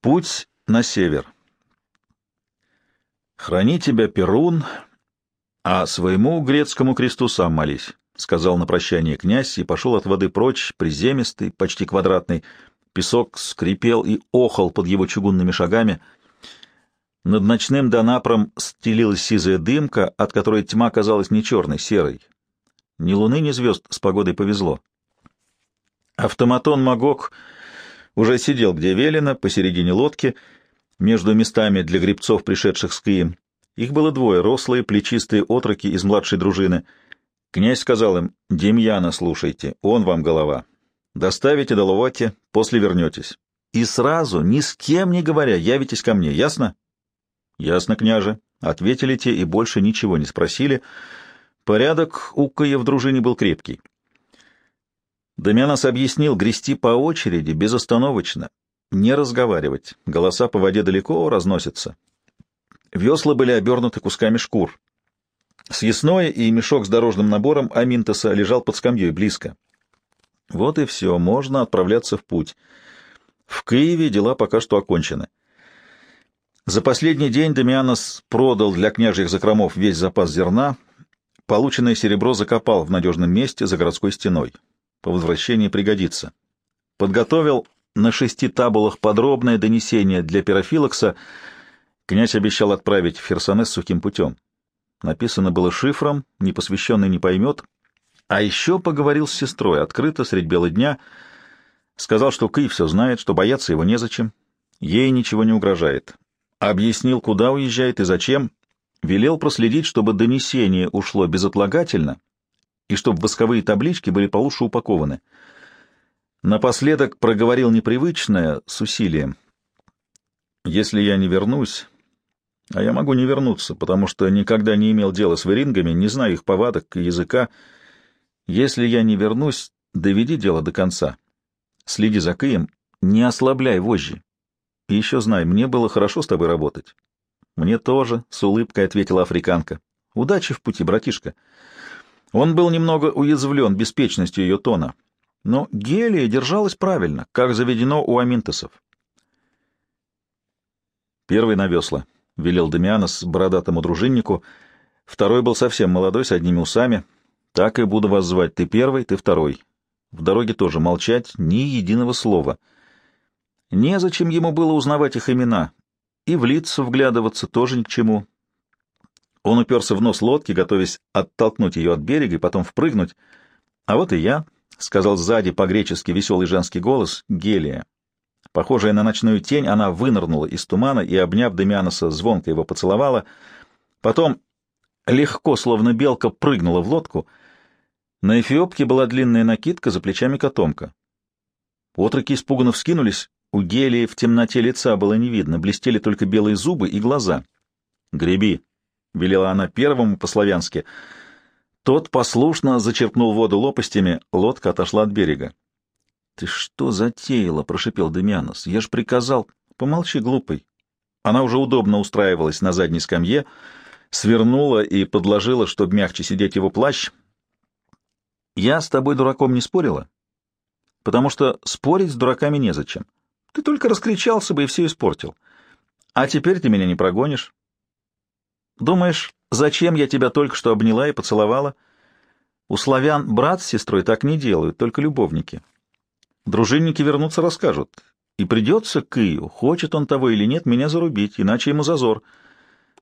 Путь на север. «Храни тебя, Перун, а своему грецкому кресту сам молись», — сказал на прощание князь и пошел от воды прочь, приземистый, почти квадратный. Песок скрипел и охал под его чугунными шагами. Над ночным донапром стелилась сизая дымка, от которой тьма казалась не черной, серой. Ни луны, ни звезд с погодой повезло. Автоматон Магок уже сидел где велено, посередине лодки, между местами для грибцов, пришедших с Кием. Их было двое, рослые, плечистые отроки из младшей дружины. Князь сказал им, «Демьяна слушайте, он вам голова. Доставите до Ловати, после вернетесь. И сразу, ни с кем не говоря, явитесь ко мне, ясно?» «Ясно, княже», — ответили те и больше ничего не спросили. Порядок у Кая в дружине был крепкий. Дамианос объяснил грести по очереди, безостановочно, не разговаривать, голоса по воде далеко разносятся. Весла были обернуты кусками шкур. Съясное и мешок с дорожным набором Аминтоса лежал под скамьей близко. Вот и все, можно отправляться в путь. В Киеве дела пока что окончены. За последний день Дамианос продал для княжьих закромов весь запас зерна, полученное серебро закопал в надежном месте за городской стеной. По возвращении пригодится. Подготовил на шести табулах подробное донесение для пирофилокса. Князь обещал отправить в Херсонес сухим путем. Написано было шифром, непосвященный не поймет. А еще поговорил с сестрой, открыто, средь бела дня. Сказал, что Кый все знает, что бояться его незачем. Ей ничего не угрожает. Объяснил, куда уезжает и зачем. Велел проследить, чтобы донесение ушло безотлагательно и чтобы восковые таблички были получше упакованы. Напоследок проговорил непривычное с усилием. «Если я не вернусь, а я могу не вернуться, потому что никогда не имел дела с верингами, не знаю их повадок и языка, если я не вернусь, доведи дело до конца. Следи за Кием, не ослабляй вожжи. И еще знай, мне было хорошо с тобой работать». «Мне тоже», — с улыбкой ответила африканка. «Удачи в пути, братишка». Он был немного уязвлен беспечностью ее тона, но Гелия держалась правильно, как заведено у аминтесов. «Первый на весла», — велел Дамианос бородатому дружиннику. Второй был совсем молодой, с одними усами. «Так и буду вас звать. Ты первый, ты второй. В дороге тоже молчать, ни единого слова. Незачем ему было узнавать их имена, и в лица вглядываться тоже ни к чему. Он уперся в нос лодки, готовясь оттолкнуть ее от берега и потом впрыгнуть. «А вот и я», — сказал сзади по-гречески веселый женский голос, — «Гелия». Похожая на ночную тень, она вынырнула из тумана и, обняв Демианоса, звонко его поцеловала. Потом легко, словно белка, прыгнула в лодку. На эфиопке была длинная накидка, за плечами котомка. Отроки испуганно вскинулись. У Гелии в темноте лица было не видно, блестели только белые зубы и глаза. «Греби», — велела она первому по-славянски. Тот послушно зачерпнул воду лопастями, лодка отошла от берега. — Ты что затеяла? — прошипел Демьянос. — Я ж приказал. — Помолчи, глупый. Она уже удобно устраивалась на задней скамье, свернула и подложила, чтобы мягче сидеть его плащ. — Я с тобой дураком не спорила, потому что спорить с дураками незачем. Ты только раскричался бы и все испортил. А теперь ты меня не прогонишь. Думаешь, зачем я тебя только что обняла и поцеловала? У славян брат с сестрой так не делают, только любовники. Дружинники вернутся, расскажут. И придется к Ию, хочет он того или нет, меня зарубить, иначе ему зазор.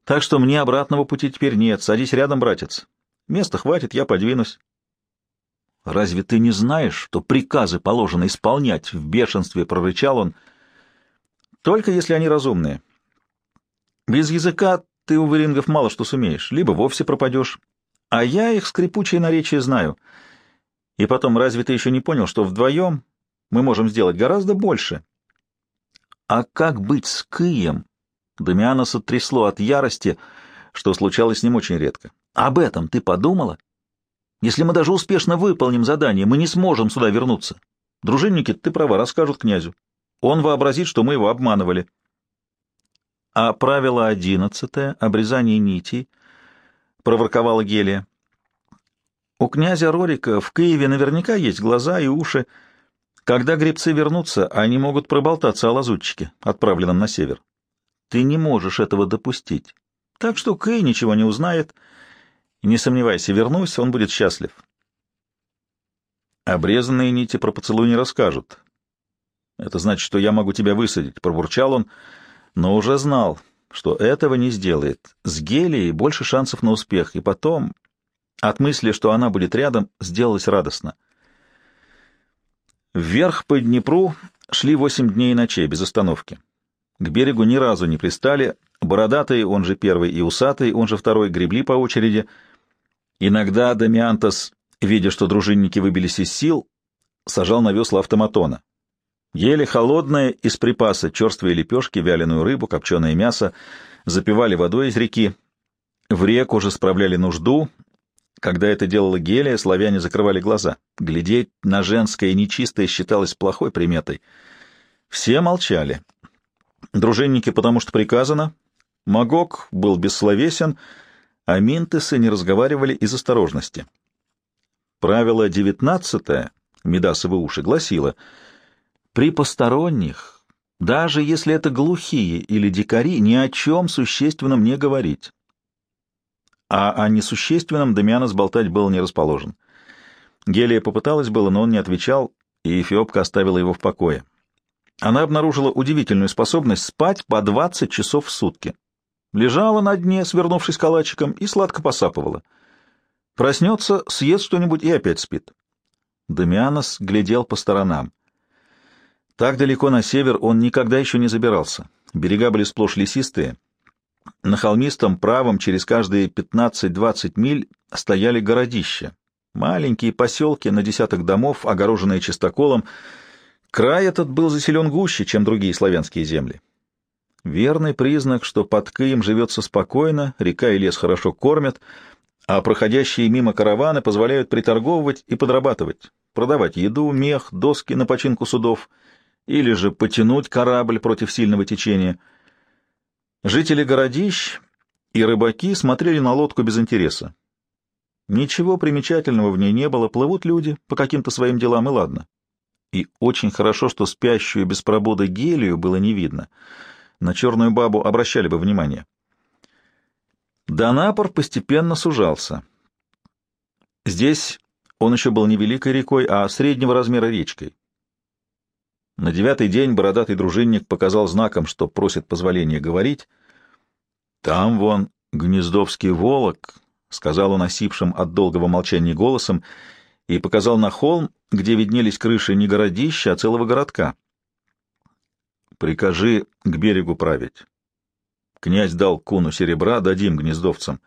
Так что мне обратного пути теперь нет. Садись рядом, братец. Места хватит, я подвинусь. Разве ты не знаешь, что приказы положено исполнять? В бешенстве прорычал он. Только если они разумные. Без языка ты у варингов мало что сумеешь, либо вовсе пропадешь. А я их скрипучее наречие знаю. И потом, разве ты еще не понял, что вдвоем мы можем сделать гораздо больше? А как быть с Кием? Дамиана сотрясло от ярости, что случалось с ним очень редко. Об этом ты подумала? Если мы даже успешно выполним задание, мы не сможем сюда вернуться. Дружинники, ты права, расскажут князю. Он вообразит, что мы его обманывали. А правило одиннадцатое — обрезание нитей, — проворковала Гелия. У князя Рорика в Киеве наверняка есть глаза и уши. Когда гребцы вернутся, они могут проболтаться о лазутчике, отправленном на север. Ты не можешь этого допустить. Так что Кэй ничего не узнает. Не сомневайся, вернусь, он будет счастлив. Обрезанные нити про поцелуй не расскажут. Это значит, что я могу тебя высадить, — пробурчал он, но уже знал, что этого не сделает. С Гелией больше шансов на успех, и потом, от мысли, что она будет рядом, сделалось радостно. Вверх по Днепру шли восемь дней и ночей без остановки. К берегу ни разу не пристали, бородатый, он же первый, и усатый, он же второй, гребли по очереди. Иногда Дамиантос, видя, что дружинники выбились из сил, сажал на весла автоматона. Ели холодное из припаса, черствые лепешки, вяленую рыбу, копченое мясо, запивали водой из реки. В реку же справляли нужду. Когда это делала Гелия, славяне закрывали глаза. Глядеть на женское нечистое считалось плохой приметой. Все молчали. Дружинники, потому что приказано. Магог был бессловесен, а минтесы не разговаривали из осторожности. Правило девятнадцатое, Медасовы уши, гласило, при посторонних, даже если это глухие или дикари, ни о чем существенном не говорить. А о несущественном Дамианос болтать был не расположен. Гелия попыталась было, но он не отвечал, и Эфиопка оставила его в покое. Она обнаружила удивительную способность спать по 20 часов в сутки. Лежала на дне, свернувшись калачиком, и сладко посапывала. Проснется, съест что-нибудь и опять спит. Дамианос глядел по сторонам. Так далеко на север он никогда еще не забирался. Берега были сплошь лесистые. На холмистом правом через каждые 15-20 миль стояли городища. Маленькие поселки на десяток домов, огороженные чистоколом. Край этот был заселен гуще, чем другие славянские земли. Верный признак, что под Кыем живется спокойно, река и лес хорошо кормят, а проходящие мимо караваны позволяют приторговывать и подрабатывать, продавать еду, мех, доски на починку судов или же потянуть корабль против сильного течения. Жители городищ и рыбаки смотрели на лодку без интереса. Ничего примечательного в ней не было, плывут люди по каким-то своим делам, и ладно. И очень хорошо, что спящую без пробода гелию было не видно — на черную бабу обращали бы внимание. Донапор постепенно сужался. Здесь он еще был не великой рекой, а среднего размера речкой. На девятый день бородатый дружинник показал знаком, что просит позволения говорить. «Там вон гнездовский волок», — сказал он осипшим от долгого молчания голосом, и показал на холм, где виднелись крыши не городища, а целого городка. Прикажи к берегу править. Князь дал куну серебра, дадим гнездовцам.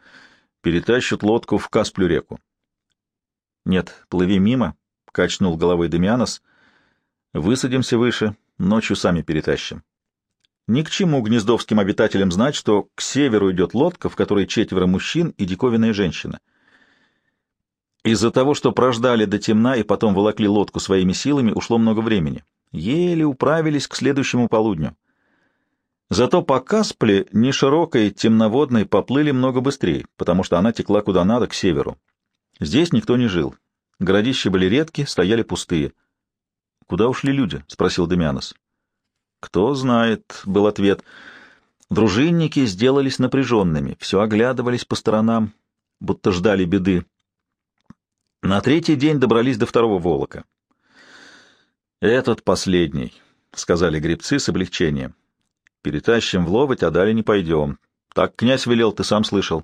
Перетащат лодку в Касплю реку. Нет, плыви мимо, — качнул головой Демианос. Высадимся выше, ночью сами перетащим. Ни к чему гнездовским обитателям знать, что к северу идет лодка, в которой четверо мужчин и диковинная женщина. Из-за того, что прождали до темна и потом волокли лодку своими силами, ушло много времени еле управились к следующему полудню. Зато по Каспле, не широкой, темноводной, поплыли много быстрее, потому что она текла куда надо, к северу. Здесь никто не жил. Городища были редки, стояли пустые. — Куда ушли люди? — спросил Демианос. — Кто знает, — был ответ. Дружинники сделались напряженными, все оглядывались по сторонам, будто ждали беды. На третий день добрались до второго волока. «Этот последний», — сказали гребцы с облегчением. «Перетащим в ловоть, а далее не пойдем. Так князь велел, ты сам слышал».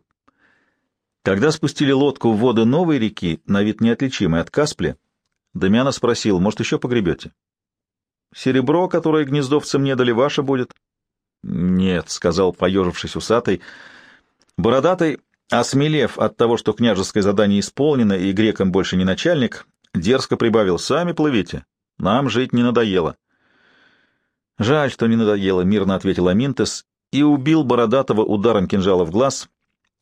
Когда спустили лодку в воды новой реки, на вид неотличимой от Каспли, Дамиана спросил, может, еще погребете? «Серебро, которое гнездовцам не дали, ваше будет?» «Нет», — сказал, поежившись усатый. Бородатый, осмелев от того, что княжеское задание исполнено и грекам больше не начальник, дерзко прибавил, «Сами плывите». Нам жить не надоело. Жаль, что не надоело, мирно ответил Аминтес и убил Бородатого ударом кинжала в глаз.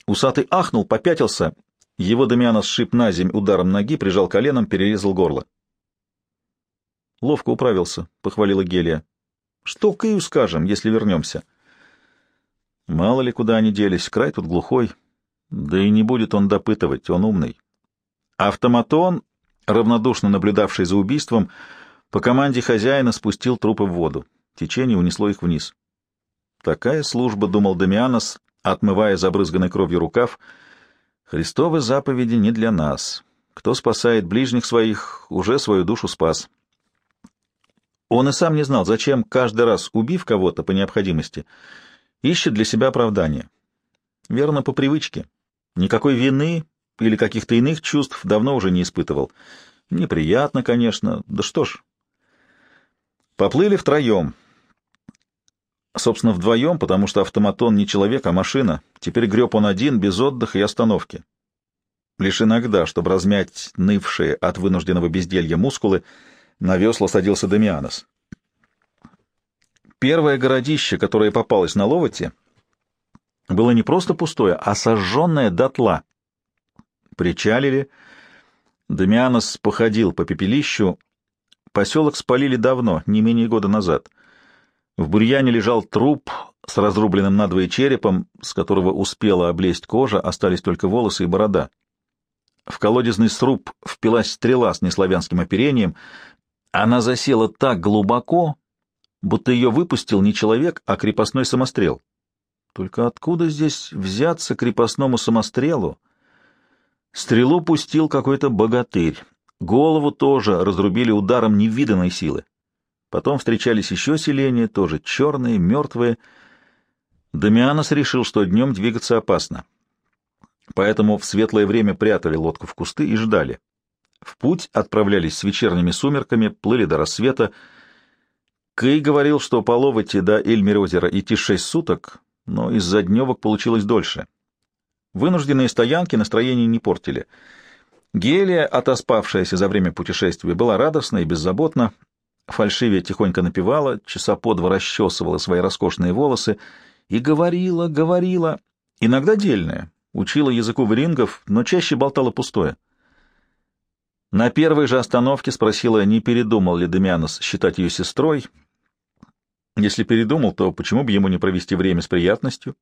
Усатый ахнул, попятился. Его Дамиана сшиб на земь ударом ноги, прижал коленом, перерезал горло. Ловко управился, похвалила Гелия. Что Кыю скажем, если вернемся? Мало ли куда они делись, край тут глухой. Да и не будет он допытывать, он умный. Автоматон, равнодушно наблюдавший за убийством, По команде хозяина спустил трупы в воду. Течение унесло их вниз. Такая служба, — думал Дамианос, отмывая забрызганной кровью рукав, — Христовы заповеди не для нас. Кто спасает ближних своих, уже свою душу спас. Он и сам не знал, зачем, каждый раз убив кого-то по необходимости, ищет для себя оправдание. Верно, по привычке. Никакой вины или каких-то иных чувств давно уже не испытывал. Неприятно, конечно, да что ж. Поплыли втроем. Собственно, вдвоем, потому что автоматон не человек, а машина. Теперь греб он один, без отдыха и остановки. Лишь иногда, чтобы размять нывшие от вынужденного безделья мускулы, на весла садился Дамианос. Первое городище, которое попалось на Ловоте, было не просто пустое, а сожженное дотла. Причалили. Дамианос походил по пепелищу. Поселок спалили давно, не менее года назад. В бурьяне лежал труп с разрубленным надвое черепом, с которого успела облезть кожа, остались только волосы и борода. В колодезный сруб впилась стрела с неславянским оперением. Она засела так глубоко, будто ее выпустил не человек, а крепостной самострел. Только откуда здесь взяться крепостному самострелу? Стрелу пустил какой-то богатырь. Голову тоже разрубили ударом невиданной силы. Потом встречались еще селения, тоже черные, мертвые. Дамианос решил, что днем двигаться опасно. Поэтому в светлое время прятали лодку в кусты и ждали. В путь отправлялись с вечерними сумерками, плыли до рассвета. Кей говорил, что по Ловоте до Эльмирозера идти шесть суток, но из-за дневок получилось дольше. Вынужденные стоянки настроение не портили. Гелия, отоспавшаяся за время путешествия, была радостна и беззаботна. Фальшивия тихонько напевала, часа по два расчесывала свои роскошные волосы и говорила, говорила, иногда дельная, учила языку варингов, но чаще болтала пустое. На первой же остановке спросила, не передумал ли Демианос считать ее сестрой. Если передумал, то почему бы ему не провести время с приятностью,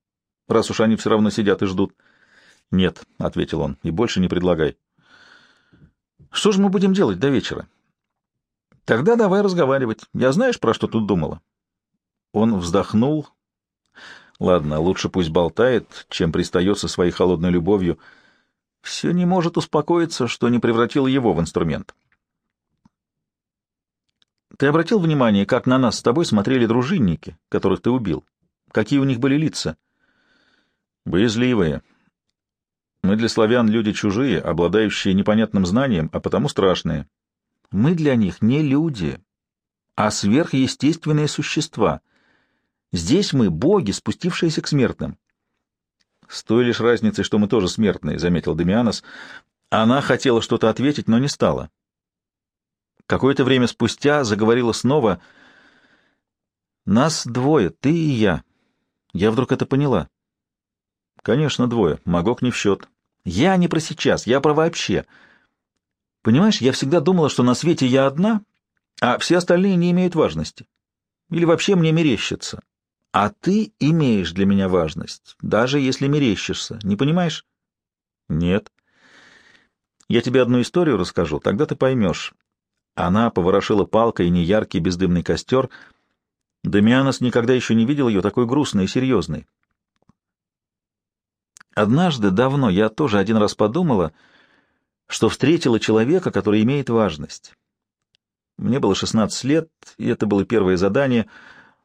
раз уж они все равно сидят и ждут? — Нет, — ответил он, — и больше не предлагай. — Что же мы будем делать до вечера? — Тогда давай разговаривать. Я знаешь, про что тут думала? Он вздохнул. Ладно, лучше пусть болтает, чем пристает со своей холодной любовью. Все не может успокоиться, что не превратил его в инструмент. Ты обратил внимание, как на нас с тобой смотрели дружинники, которых ты убил? Какие у них были лица? Боязливые, мы для славян люди чужие, обладающие непонятным знанием, а потому страшные. Мы для них не люди, а сверхъестественные существа. Здесь мы боги, спустившиеся к смертным. С той лишь разницей, что мы тоже смертные, — заметил Демианос. Она хотела что-то ответить, но не стала. Какое-то время спустя заговорила снова. «Нас двое, ты и я. Я вдруг это поняла. Конечно, двое. Магок не в счет. Я не про сейчас, я про вообще. Понимаешь, я всегда думала, что на свете я одна, а все остальные не имеют важности. Или вообще мне мерещится. А ты имеешь для меня важность, даже если мерещишься. Не понимаешь? Нет. Я тебе одну историю расскажу, тогда ты поймешь. Она поворошила палкой неяркий бездымный костер. Дамианос никогда еще не видел ее такой грустной и серьезной. Однажды, давно, я тоже один раз подумала, что встретила человека, который имеет важность. Мне было 16 лет, и это было первое задание.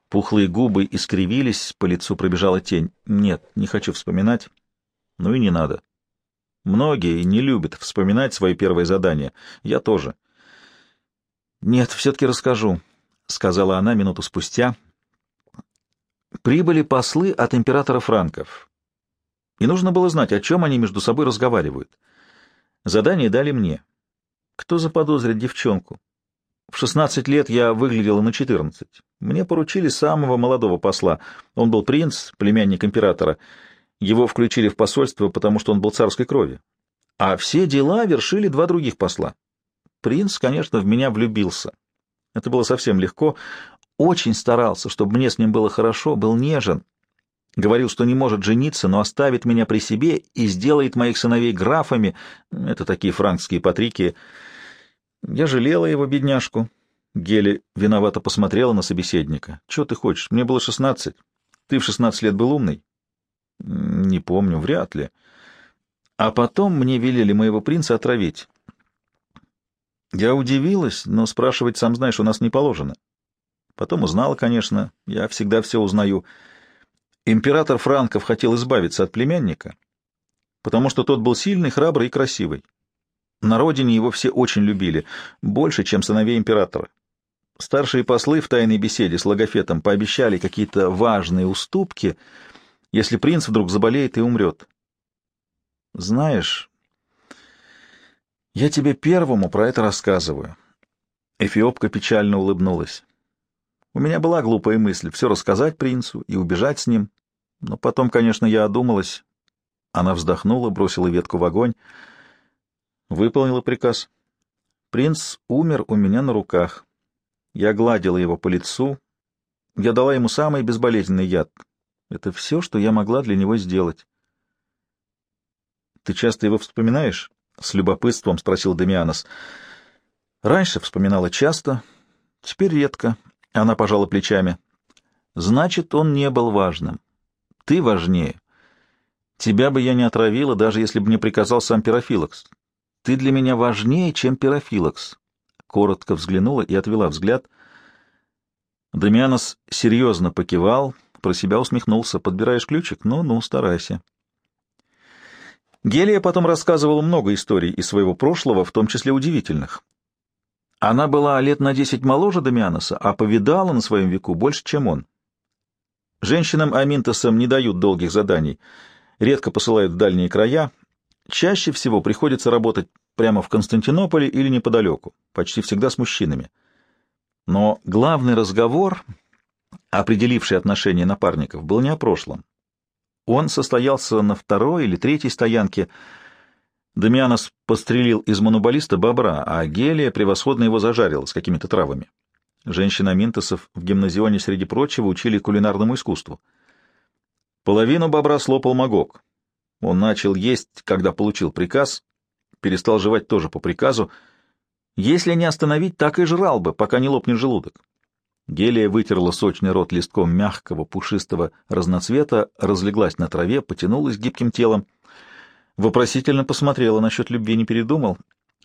Пухлые губы искривились, по лицу пробежала тень. Нет, не хочу вспоминать. Ну и не надо. Многие не любят вспоминать свои первые задания. Я тоже. Нет, все-таки расскажу, — сказала она минуту спустя. Прибыли послы от императора Франков и нужно было знать, о чем они между собой разговаривают. Задание дали мне. Кто заподозрит девчонку? В 16 лет я выглядела на 14. Мне поручили самого молодого посла. Он был принц, племянник императора. Его включили в посольство, потому что он был царской крови. А все дела вершили два других посла. Принц, конечно, в меня влюбился. Это было совсем легко. Очень старался, чтобы мне с ним было хорошо, был нежен. Говорил, что не может жениться, но оставит меня при себе и сделает моих сыновей графами. Это такие франкские патрики. Я жалела его, бедняжку. Гели виновато посмотрела на собеседника. — Чего ты хочешь? Мне было шестнадцать. Ты в шестнадцать лет был умный? — Не помню, вряд ли. А потом мне велели моего принца отравить. Я удивилась, но спрашивать, сам знаешь, у нас не положено. Потом узнала, конечно, я всегда все узнаю. Император Франков хотел избавиться от племянника, потому что тот был сильный, храбрый и красивый. На родине его все очень любили, больше, чем сыновей императора. Старшие послы в тайной беседе с Логофетом пообещали какие-то важные уступки, если принц вдруг заболеет и умрет. Знаешь, я тебе первому про это рассказываю. Эфиопка печально улыбнулась. У меня была глупая мысль все рассказать принцу и убежать с ним, но потом, конечно, я одумалась. Она вздохнула, бросила ветку в огонь, выполнила приказ. Принц умер у меня на руках. Я гладила его по лицу. Я дала ему самый безболезненный яд. Это все, что я могла для него сделать. — Ты часто его вспоминаешь? — с любопытством спросил Демианос. — Раньше вспоминала часто, теперь редко. Она пожала плечами. — Значит, он не был важным. Ты важнее. Тебя бы я не отравила, даже если бы мне приказал сам Пирофилакс. Ты для меня важнее, чем Пирофилакс коротко взглянула и отвела взгляд. Дамианос серьезно покивал, про себя усмехнулся. «Подбираешь ключик? Ну-ну, старайся». Гелия потом рассказывала много историй из своего прошлого, в том числе удивительных. Она была лет на десять моложе Дамианоса, а повидала на своем веку больше, чем он. Женщинам Аминтосам не дают долгих заданий, редко посылают в дальние края, чаще всего приходится работать прямо в Константинополе или неподалеку, почти всегда с мужчинами. Но главный разговор, определивший отношения напарников, был не о прошлом. Он состоялся на второй или третьей стоянке. Дамианос пострелил из монобаллиста бобра, а Гелия превосходно его зажарила с какими-то травами. Женщина Минтосов в гимназионе, среди прочего, учили кулинарному искусству. Половину бобра слопал Магог. Он начал есть, когда получил приказ, перестал жевать тоже по приказу. Если не остановить, так и жрал бы, пока не лопнет желудок. Гелия вытерла сочный рот листком мягкого, пушистого разноцвета, разлеглась на траве, потянулась гибким телом. Вопросительно посмотрела, насчет любви не передумал.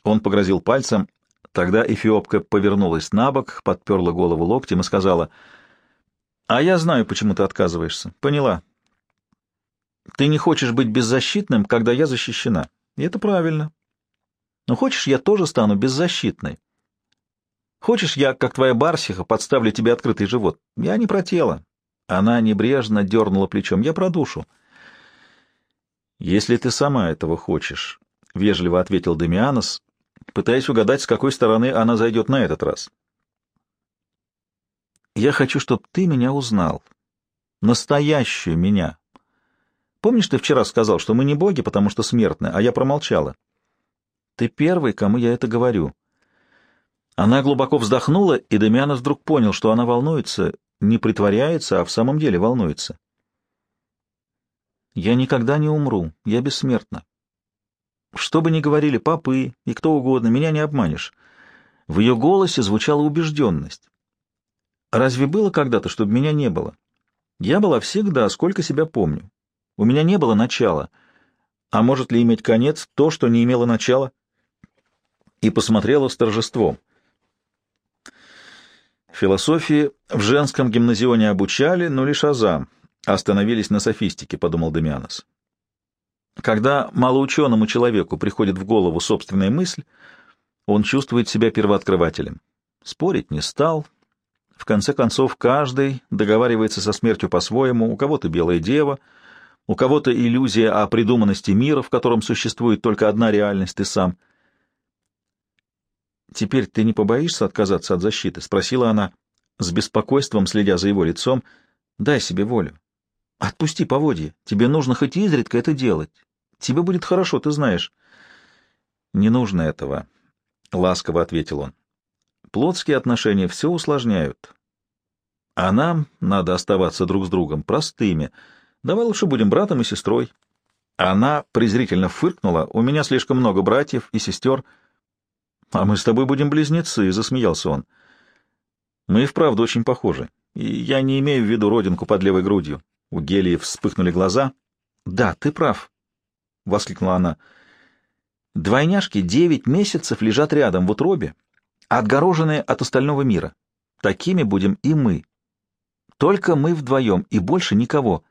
Он погрозил пальцем. Тогда эфиопка повернулась на бок, подперла голову локтем и сказала, «А я знаю, почему ты отказываешься. Поняла. Ты не хочешь быть беззащитным, когда я защищена. И это правильно. Но хочешь, я тоже стану беззащитной. Хочешь, я, как твоя барсиха, подставлю тебе открытый живот? Я не про тело. Она небрежно дернула плечом. Я про душу. Если ты сама этого хочешь, — вежливо ответил Демианос, пытаясь угадать, с какой стороны она зайдет на этот раз. Я хочу, чтобы ты меня узнал. Настоящую меня. Помнишь, ты вчера сказал, что мы не боги, потому что смертны, а я промолчала? Ты первый, кому я это говорю. Она глубоко вздохнула, и Демианос вдруг понял, что она волнуется, не притворяется, а в самом деле волнуется. «Я никогда не умру, я бессмертна. Что бы ни говорили папы и кто угодно, меня не обманешь». В ее голосе звучала убежденность. «Разве было когда-то, чтобы меня не было? Я была всегда, сколько себя помню. У меня не было начала. А может ли иметь конец то, что не имело начала?» и посмотрела с торжеством. Философии в женском гимназионе обучали, но лишь азам, остановились на софистике, подумал Демианос. Когда малоученому человеку приходит в голову собственная мысль, он чувствует себя первооткрывателем. Спорить не стал. В конце концов, каждый договаривается со смертью по-своему, у кого-то белая дева, у кого-то иллюзия о придуманности мира, в котором существует только одна реальность, ты сам — «Теперь ты не побоишься отказаться от защиты?» — спросила она, с беспокойством следя за его лицом. «Дай себе волю. Отпусти поводье. Тебе нужно хоть изредка это делать. Тебе будет хорошо, ты знаешь». «Не нужно этого», — ласково ответил он. «Плотские отношения все усложняют. А нам надо оставаться друг с другом простыми. Давай лучше будем братом и сестрой». Она презрительно фыркнула. «У меня слишком много братьев и сестер». — А мы с тобой будем близнецы, — засмеялся он. Мы и вправду очень похожи. И я не имею в виду родинку под левой грудью. У Гелии вспыхнули глаза. — Да, ты прав, — воскликнула она. — Двойняшки девять месяцев лежат рядом в утробе, отгороженные от остального мира. Такими будем и мы. Только мы вдвоем, и больше никого.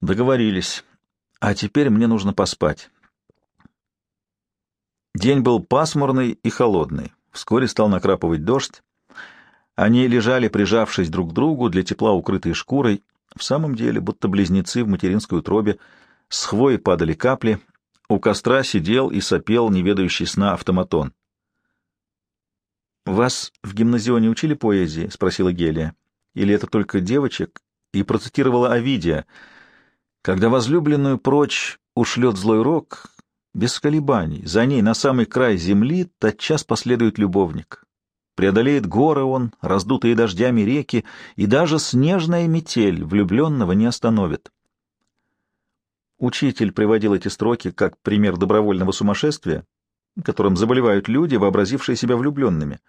Договорились. А теперь мне нужно поспать. День был пасмурный и холодный. Вскоре стал накрапывать дождь. Они лежали, прижавшись друг к другу, для тепла укрытые шкурой. В самом деле, будто близнецы в материнской утробе. С хвои падали капли. У костра сидел и сопел неведающий сна автоматон. «Вас в гимназионе учили поэзии?» — спросила Гелия. «Или это только девочек?» И процитировала Овидия. «Когда возлюбленную прочь ушлет злой рок, без колебаний, за ней на самый край земли тотчас последует любовник. Преодолеет горы он, раздутые дождями реки, и даже снежная метель влюбленного не остановит». Учитель приводил эти строки как пример добровольного сумасшествия, которым заболевают люди, вообразившие себя влюбленными —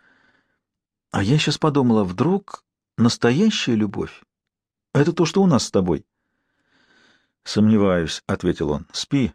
а я сейчас подумала, вдруг настоящая любовь — это то, что у нас с тобой. — Сомневаюсь, — ответил он. — Спи.